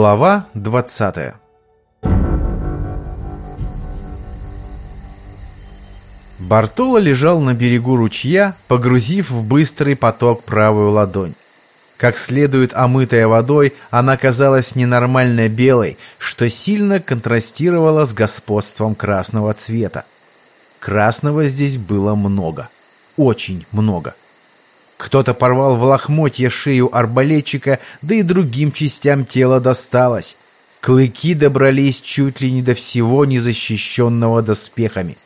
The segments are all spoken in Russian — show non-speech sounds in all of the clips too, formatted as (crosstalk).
Глава 20 Бартоло лежал на берегу ручья, погрузив в быстрый поток правую ладонь. Как следует омытая водой, она казалась ненормально белой, что сильно контрастировало с господством красного цвета. Красного здесь было много. Очень много. Кто-то порвал в лохмотье шею арбалетчика, да и другим частям тела досталось. Клыки добрались чуть ли не до всего незащищенного доспехами.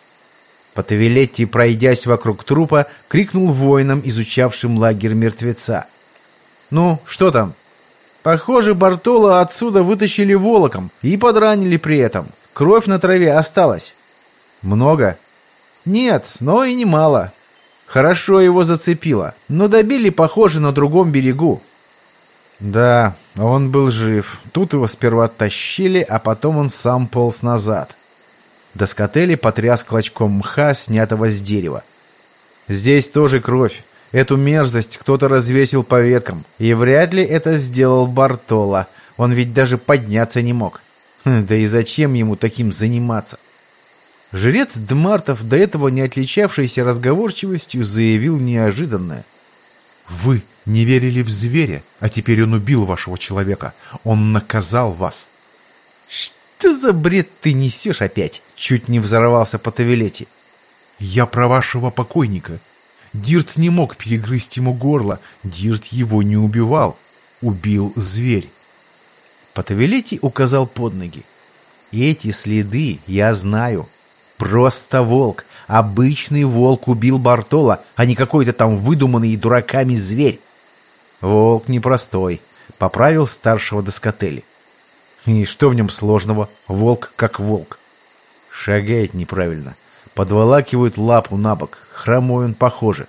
Потавилетти, пройдясь вокруг трупа, крикнул воинам, изучавшим лагерь мертвеца. «Ну, что там?» «Похоже, Бартола отсюда вытащили волоком и подранили при этом. Кровь на траве осталась». «Много?» «Нет, но и немало. Хорошо его зацепило, но добили, похоже, на другом берегу. Да, он был жив. Тут его сперва тащили, а потом он сам полз назад. Доскотели потряс клочком мха, снятого с дерева. Здесь тоже кровь. Эту мерзость кто-то развесил по веткам. И вряд ли это сделал Бартола. Он ведь даже подняться не мог. Хм, да и зачем ему таким заниматься? Жрец Дмартов, до этого не отличавшийся разговорчивостью, заявил неожиданное. «Вы не верили в зверя, а теперь он убил вашего человека. Он наказал вас». «Что за бред ты несешь опять?» Чуть не взорвался по Тавилете. «Я про вашего покойника. Дирт не мог перегрызть ему горло. Дирт его не убивал. Убил зверь». Потавилетий указал под ноги. «Эти следы я знаю. Просто волк. Обычный волк убил Бартола, а не какой-то там выдуманный дураками зверь. Волк непростой. Поправил старшего доскотели. И что в нем сложного? Волк как волк. Шагает неправильно. Подволакивает лапу на бок. Хромой он похоже.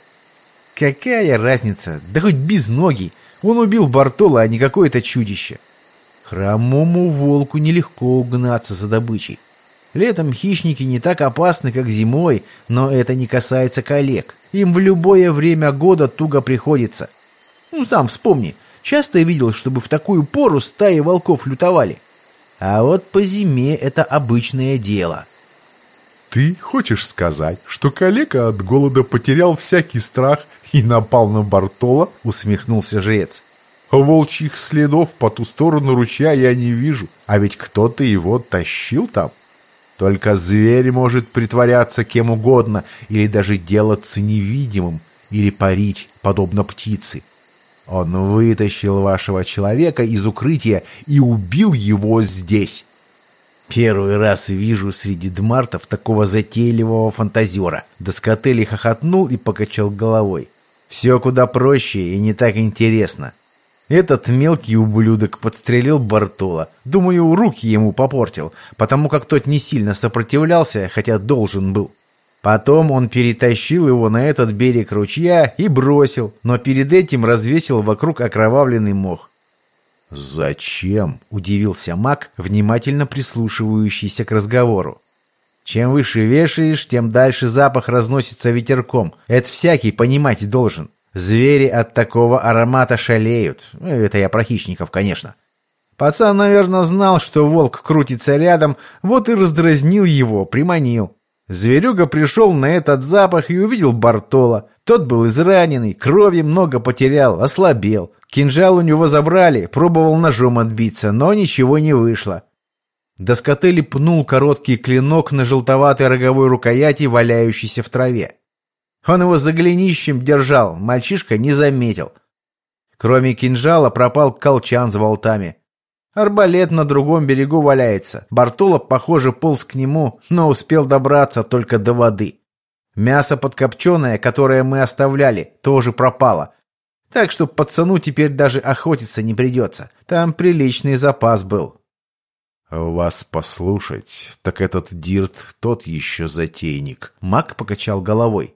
Какая разница? Да хоть без ноги. Он убил Бартола, а не какое-то чудище. Хромому волку нелегко угнаться за добычей. Летом хищники не так опасны, как зимой, но это не касается коллег. Им в любое время года туго приходится. Ну, сам вспомни, часто я видел, чтобы в такую пору стаи волков лютовали. А вот по зиме это обычное дело. Ты хочешь сказать, что коллега от голода потерял всякий страх и напал на Бартола? Усмехнулся жрец. Волчьих следов по ту сторону ручья я не вижу, а ведь кто-то его тащил там. Только зверь может притворяться кем угодно, или даже делаться невидимым, или парить, подобно птице. Он вытащил вашего человека из укрытия и убил его здесь. Первый раз вижу среди дмартов такого затейливого фантазера. Доскотели хохотнул и покачал головой. Все куда проще и не так интересно. Этот мелкий ублюдок подстрелил Бартола. Думаю, руки ему попортил, потому как тот не сильно сопротивлялся, хотя должен был. Потом он перетащил его на этот берег ручья и бросил, но перед этим развесил вокруг окровавленный мох. «Зачем?» – удивился маг, внимательно прислушивающийся к разговору. «Чем выше вешаешь, тем дальше запах разносится ветерком. Это всякий понимать должен. Звери от такого аромата шалеют. Ну, это я про хищников, конечно. Пацан, наверное, знал, что волк крутится рядом, вот и раздразнил его, приманил. Зверюга пришел на этот запах и увидел Бартола. Тот был израненный, крови много потерял, ослабел. Кинжал у него забрали, пробовал ножом отбиться, но ничего не вышло. Доскотели пнул короткий клинок на желтоватой роговой рукояти, валяющейся в траве. Он его за голенищем держал, мальчишка не заметил. Кроме кинжала пропал колчан с волтами. Арбалет на другом берегу валяется. Бартула, похоже, полз к нему, но успел добраться только до воды. Мясо подкопченое, которое мы оставляли, тоже пропало. Так что пацану теперь даже охотиться не придется. Там приличный запас был. «Вас послушать, так этот Дирт тот еще затейник». Мак покачал головой.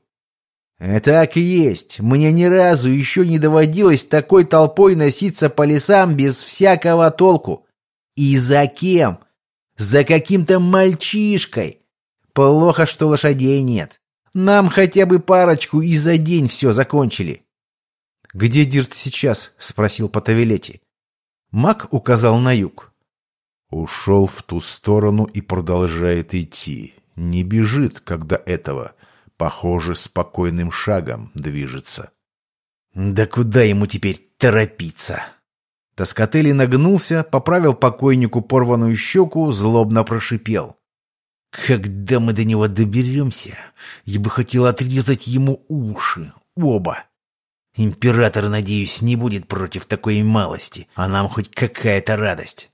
«Так и есть. Мне ни разу еще не доводилось такой толпой носиться по лесам без всякого толку. И за кем? За каким-то мальчишкой. Плохо, что лошадей нет. Нам хотя бы парочку и за день все закончили». «Где Дирт сейчас?» — спросил Потавилетти. Мак указал на юг. Ушел в ту сторону и продолжает идти. Не бежит, когда этого. Похоже, спокойным шагом движется. Да куда ему теперь торопиться? Тоскотели нагнулся, поправил покойнику порванную щеку, злобно прошипел. «Когда мы до него доберемся, я бы хотел отрезать ему уши, оба. Император, надеюсь, не будет против такой малости, а нам хоть какая-то радость».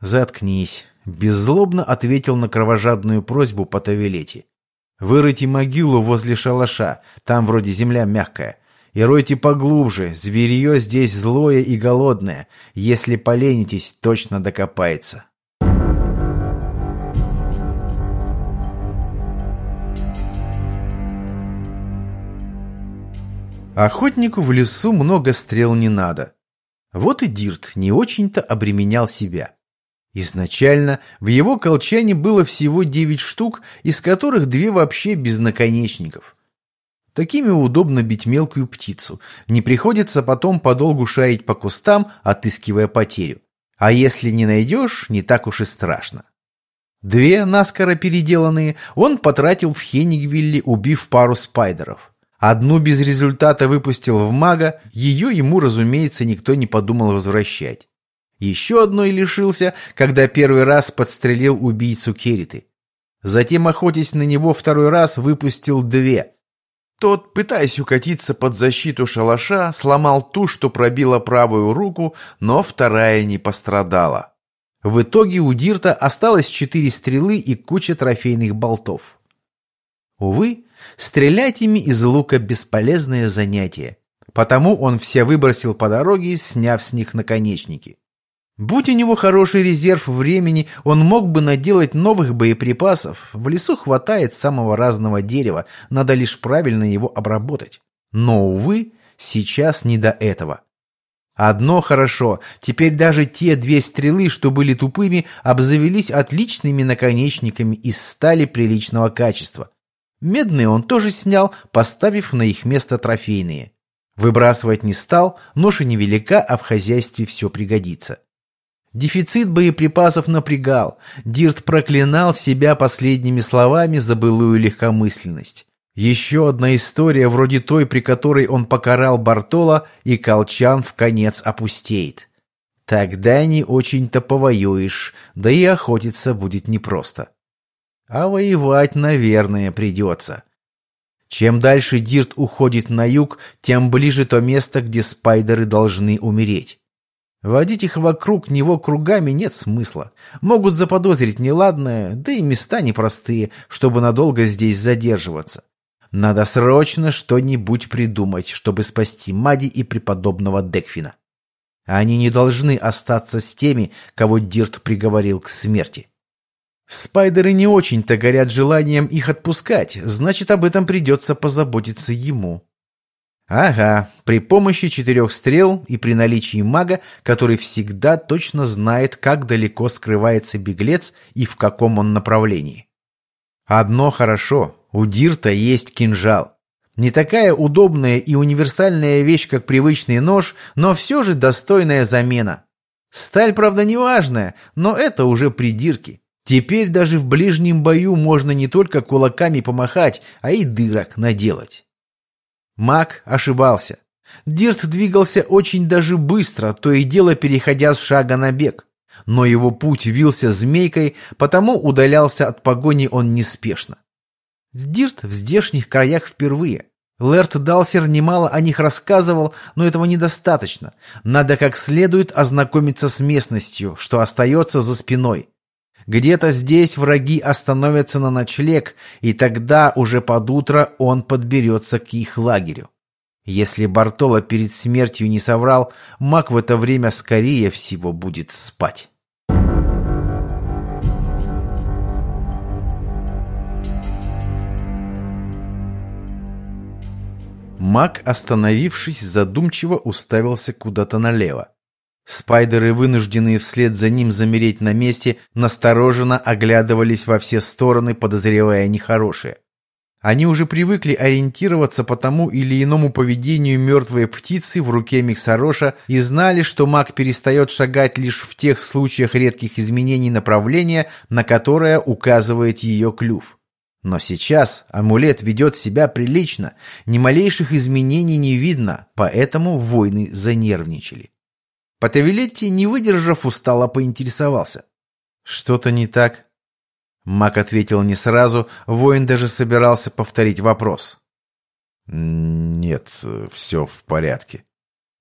«Заткнись», — беззлобно ответил на кровожадную просьбу по Тавилете. «Вырыйте могилу возле шалаша, там вроде земля мягкая. И ройте поглубже, зверье здесь злое и голодное. Если поленитесь, точно докопается». Охотнику в лесу много стрел не надо. Вот и Дирт не очень-то обременял себя. Изначально в его колчане было всего девять штук, из которых две вообще без наконечников. Такими удобно бить мелкую птицу. Не приходится потом подолгу шарить по кустам, отыскивая потерю. А если не найдешь, не так уж и страшно. Две, наскоро переделанные, он потратил в Хенигвилле, убив пару спайдеров. Одну без результата выпустил в мага, ее ему, разумеется, никто не подумал возвращать. Еще одной лишился, когда первый раз подстрелил убийцу Керриты. Затем, охотясь на него второй раз, выпустил две. Тот, пытаясь укатиться под защиту шалаша, сломал ту, что пробила правую руку, но вторая не пострадала. В итоге у Дирта осталось четыре стрелы и куча трофейных болтов. Увы, стрелять ими из лука бесполезное занятие, потому он все выбросил по дороге, сняв с них наконечники. Будь у него хороший резерв времени, он мог бы наделать новых боеприпасов. В лесу хватает самого разного дерева, надо лишь правильно его обработать. Но, увы, сейчас не до этого. Одно хорошо, теперь даже те две стрелы, что были тупыми, обзавелись отличными наконечниками из стали приличного качества. Медные он тоже снял, поставив на их место трофейные. Выбрасывать не стал, нож и невелика, а в хозяйстве все пригодится. Дефицит боеприпасов напрягал. Дирт проклинал себя последними словами за былую легкомысленность. Еще одна история, вроде той, при которой он покарал Бартола, и колчан в конец опустеет. Тогда не очень-то повоюешь, да и охотиться будет непросто. А воевать, наверное, придется. Чем дальше Дирт уходит на юг, тем ближе то место, где спайдеры должны умереть. Водить их вокруг него кругами нет смысла. Могут заподозрить неладное, да и места непростые, чтобы надолго здесь задерживаться. Надо срочно что-нибудь придумать, чтобы спасти Мади и преподобного Декфина. Они не должны остаться с теми, кого Дирт приговорил к смерти. Спайдеры не очень-то горят желанием их отпускать, значит, об этом придется позаботиться ему. Ага, при помощи четырех стрел и при наличии мага, который всегда точно знает, как далеко скрывается беглец и в каком он направлении. Одно хорошо, у Дирта есть кинжал. Не такая удобная и универсальная вещь, как привычный нож, но все же достойная замена. Сталь, правда, не важная, но это уже придирки. Теперь даже в ближнем бою можно не только кулаками помахать, а и дырок наделать. Маг ошибался. Дирт двигался очень даже быстро, то и дело переходя с шага на бег. Но его путь вился змейкой, потому удалялся от погони он неспешно. Дирт в здешних краях впервые. Лэрт Далсер немало о них рассказывал, но этого недостаточно. Надо как следует ознакомиться с местностью, что остается за спиной. Где-то здесь враги остановятся на ночлег, и тогда уже под утро он подберется к их лагерю. Если Бартоло перед смертью не соврал, маг в это время скорее всего будет спать. Маг, остановившись, задумчиво уставился куда-то налево. Спайдеры, вынужденные вслед за ним замереть на месте, настороженно оглядывались во все стороны, подозревая нехорошее. Они уже привыкли ориентироваться по тому или иному поведению мертвой птицы в руке Миксароша и знали, что маг перестает шагать лишь в тех случаях редких изменений направления, на которое указывает ее клюв. Но сейчас амулет ведет себя прилично, ни малейших изменений не видно, поэтому воины занервничали. Потавилетти, не выдержав, устало поинтересовался. «Что-то не так?» Мак ответил не сразу, воин даже собирался повторить вопрос. «Нет, все в порядке».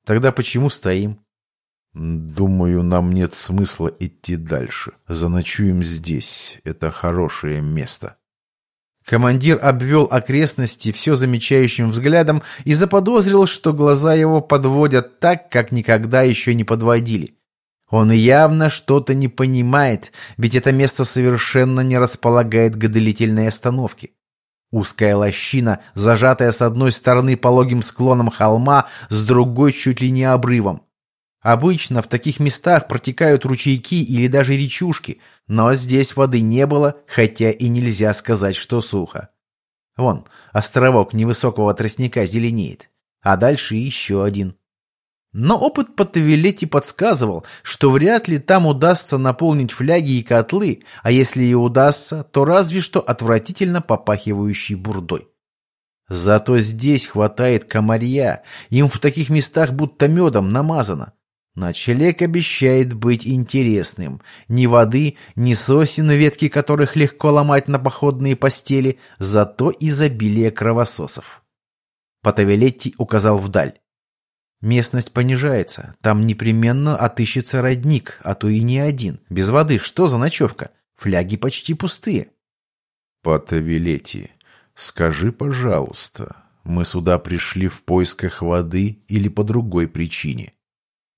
«Тогда почему стоим?» «Думаю, нам нет смысла идти дальше. Заночуем здесь. Это хорошее место». Командир обвел окрестности все замечающим взглядом и заподозрил, что глаза его подводят так, как никогда еще не подводили. Он явно что-то не понимает, ведь это место совершенно не располагает к длительной остановке. Узкая лощина, зажатая с одной стороны пологим склоном холма, с другой чуть ли не обрывом. Обычно в таких местах протекают ручейки или даже речушки, но здесь воды не было, хотя и нельзя сказать, что сухо. Вон, островок невысокого тростника зеленеет, а дальше еще один. Но опыт по Тавилете подсказывал, что вряд ли там удастся наполнить фляги и котлы, а если и удастся, то разве что отвратительно попахивающей бурдой. Зато здесь хватает комарья, им в таких местах будто медом намазано. Ночлег обещает быть интересным. Ни воды, ни сосен, ветки которых легко ломать на походные постели, зато изобилие кровососов. Потавилетти указал вдаль. Местность понижается. Там непременно отыщется родник, а то и не один. Без воды что за ночевка? Фляги почти пустые. Патавилети, скажи, пожалуйста, мы сюда пришли в поисках воды или по другой причине?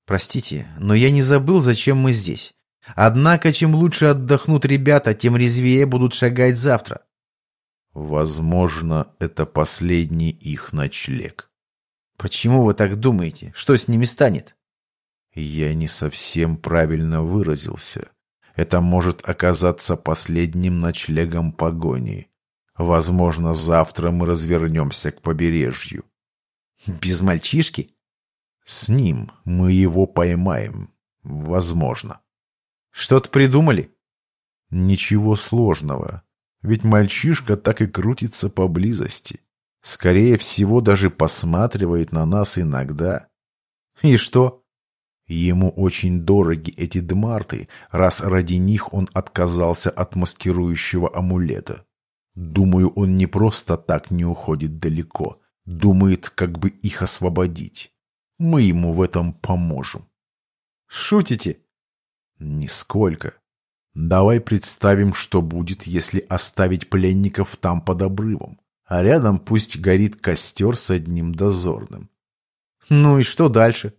Простите, но я не забыл, зачем мы здесь. Однако, чем лучше отдохнут ребята, тем резвее будут шагать завтра. Возможно, это последний их ночлег. Почему вы так думаете? Что с ними станет? Я не совсем правильно выразился. Это может оказаться последним ночлегом погони. Возможно, завтра мы развернемся к побережью. Без мальчишки? С ним мы его поймаем. Возможно. Что-то придумали? Ничего сложного. Ведь мальчишка так и крутится поблизости. Скорее всего, даже посматривает на нас иногда. И что? Ему очень дороги эти дмарты, раз ради них он отказался от маскирующего амулета. Думаю, он не просто так не уходит далеко. Думает, как бы их освободить. Мы ему в этом поможем. Шутите? Нисколько. Давай представим, что будет, если оставить пленников там под обрывом а рядом пусть горит костер с одним дозорным. Ну и что дальше?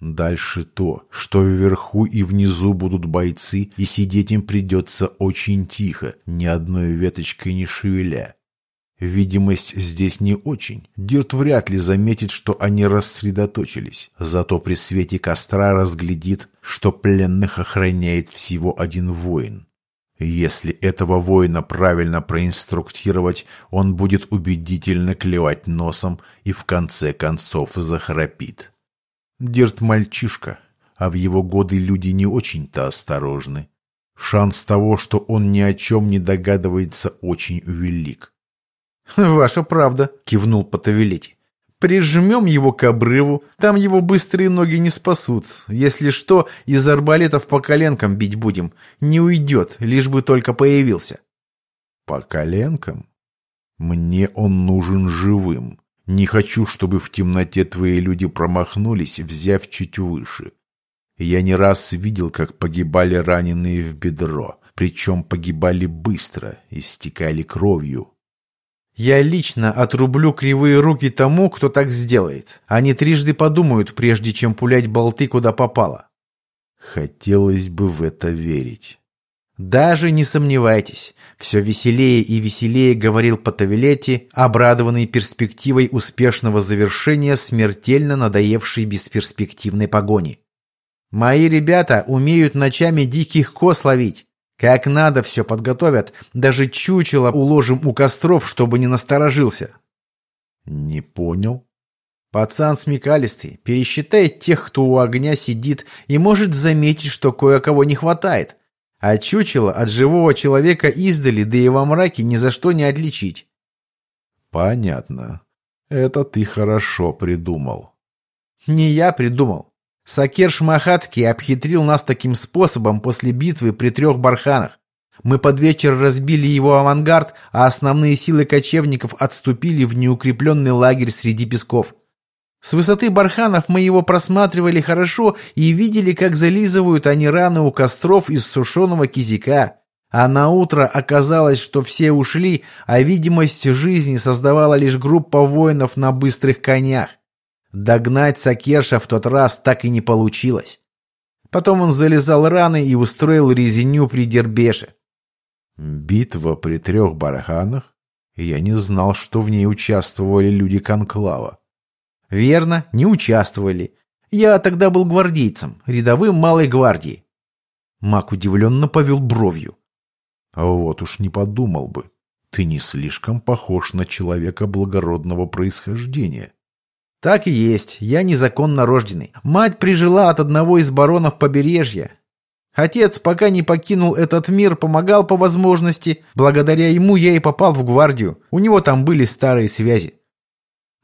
Дальше то, что вверху и внизу будут бойцы, и сидеть им придется очень тихо, ни одной веточкой не шевеля. Видимость здесь не очень. Дирт вряд ли заметит, что они рассредоточились. Зато при свете костра разглядит, что пленных охраняет всего один воин. Если этого воина правильно проинструктировать, он будет убедительно клевать носом и в конце концов захрапит. Дирт мальчишка, а в его годы люди не очень-то осторожны. Шанс того, что он ни о чем не догадывается, очень велик. (laughs) «Ваша правда», — кивнул Потавилетти. Прижмем его к обрыву, там его быстрые ноги не спасут. Если что, из арбалетов по коленкам бить будем. Не уйдет, лишь бы только появился. По коленкам? Мне он нужен живым. Не хочу, чтобы в темноте твои люди промахнулись, взяв чуть выше. Я не раз видел, как погибали раненые в бедро, причем погибали быстро, истекали кровью. Я лично отрублю кривые руки тому, кто так сделает. Они трижды подумают, прежде чем пулять болты куда попало. Хотелось бы в это верить. Даже не сомневайтесь. Все веселее и веселее говорил Потавилетти, обрадованный перспективой успешного завершения смертельно надоевшей бесперспективной погони. Мои ребята умеют ночами диких коз ловить. Как надо все подготовят, даже чучело уложим у костров, чтобы не насторожился. Не понял. Пацан смекалистый, пересчитает тех, кто у огня сидит, и может заметить, что кое-кого не хватает. А чучело от живого человека издали, да и во мраке ни за что не отличить. Понятно. Это ты хорошо придумал. Не я придумал. Сакер Шмахацкий обхитрил нас таким способом после битвы при трех барханах. Мы под вечер разбили его авангард, а основные силы кочевников отступили в неукрепленный лагерь среди песков. С высоты барханов мы его просматривали хорошо и видели, как зализывают они раны у костров из сушеного кизика. А на утро оказалось, что все ушли, а видимость жизни создавала лишь группа воинов на быстрых конях. Догнать Сакерша в тот раз так и не получилось. Потом он залезал раны и устроил резиню при Дербеше. Битва при трех барханах? Я не знал, что в ней участвовали люди Конклава. Верно, не участвовали. Я тогда был гвардейцем, рядовым малой гвардии. Мак удивленно повел бровью. А вот уж не подумал бы. Ты не слишком похож на человека благородного происхождения. Так и есть, я незаконно рожденный. Мать прижила от одного из баронов побережья. Отец, пока не покинул этот мир, помогал по возможности. Благодаря ему я и попал в гвардию. У него там были старые связи.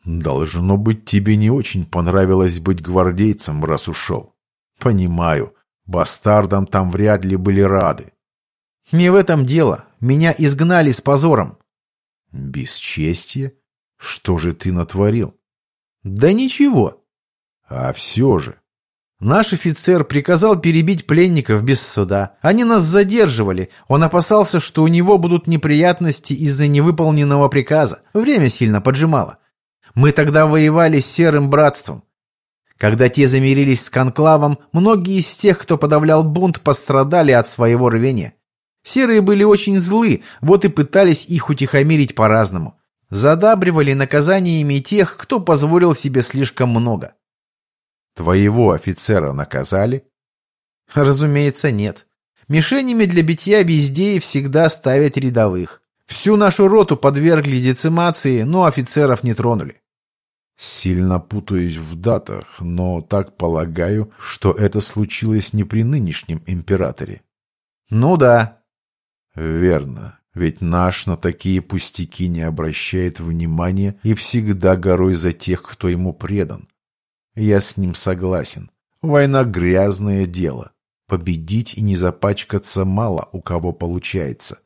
Должно быть, тебе не очень понравилось быть гвардейцем, раз ушел. Понимаю, бастардам там вряд ли были рады. Не в этом дело. Меня изгнали с позором. Бесчестье? Что же ты натворил? Да ничего. А все же. Наш офицер приказал перебить пленников без суда. Они нас задерживали. Он опасался, что у него будут неприятности из-за невыполненного приказа. Время сильно поджимало. Мы тогда воевали с Серым Братством. Когда те замирились с Конклавом, многие из тех, кто подавлял бунт, пострадали от своего рвения. Серые были очень злы, вот и пытались их утихомирить по-разному. Задабривали наказаниями тех, кто позволил себе слишком много. Твоего офицера наказали? Разумеется, нет. Мишенями для битья везде и всегда ставят рядовых. Всю нашу роту подвергли децимации, но офицеров не тронули. Сильно путаюсь в датах, но так полагаю, что это случилось не при нынешнем императоре. Ну да. Верно. Ведь наш на такие пустяки не обращает внимания и всегда горой за тех, кто ему предан. Я с ним согласен. Война — грязное дело. Победить и не запачкаться мало у кого получается.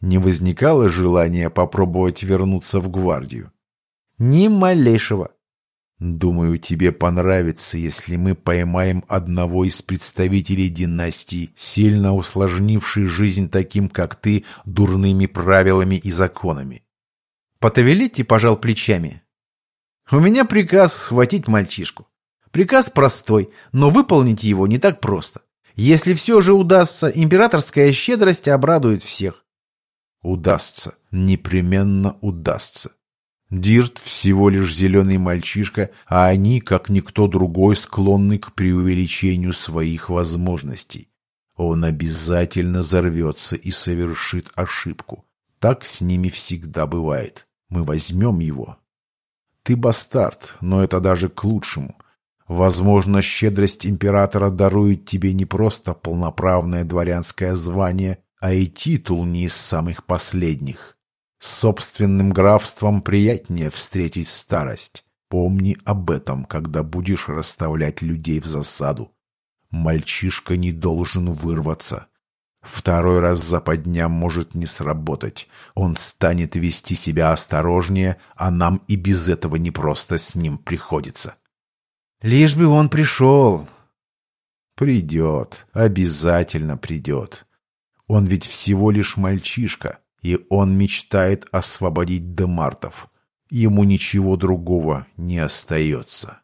Не возникало желания попробовать вернуться в гвардию? Ни малейшего. Думаю, тебе понравится, если мы поймаем одного из представителей династии, сильно усложнивший жизнь таким, как ты, дурными правилами и законами. Потавелитти пожал плечами. У меня приказ схватить мальчишку. Приказ простой, но выполнить его не так просто. Если все же удастся, императорская щедрость обрадует всех. Удастся, непременно удастся. Дирт всего лишь зеленый мальчишка, а они, как никто другой, склонны к преувеличению своих возможностей. Он обязательно взорвется и совершит ошибку. Так с ними всегда бывает. Мы возьмем его. Ты бастард, но это даже к лучшему. Возможно, щедрость императора дарует тебе не просто полноправное дворянское звание, а и титул не из самых последних. С собственным графством приятнее встретить старость. Помни об этом, когда будешь расставлять людей в засаду. Мальчишка не должен вырваться. Второй раз западня может не сработать. Он станет вести себя осторожнее, а нам и без этого непросто с ним приходится. Лишь бы он пришел. Придет, обязательно придет. Он ведь всего лишь мальчишка, и он мечтает освободить демартов. Ему ничего другого не остается.